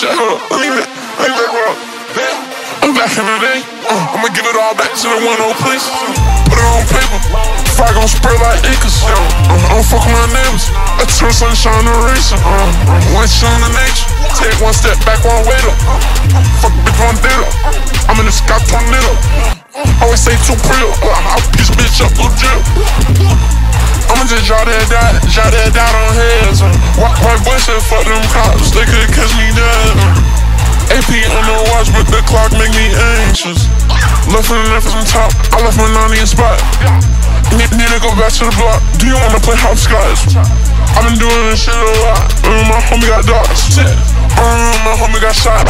I'm back in the day. Uh, I'ma give it all back to the one old place. Put it on paper. Fire gon' spray like acres. Uh, I don't fuck with my neighbors. I turn sunshine to racing. Uh, one shot on the nature. Take one step back, one way up. Fuck bitch, one ditto. I'm in the sky tornado. I always say too real. Uh, I'll piece bitch up, go jail. Just draw that dot, draw that dot on heads. Uh. Walk right bush and fuck them cops, they could catch me dead. Uh. AP on the watch, but the clock make me anxious. Left and left from top, I left my 90 spot. Need, need to go back to the block. Do you wanna play hopscotch? I've been doing this shit a lot. Uh, my homie got dogs. Uh, my homie got shot.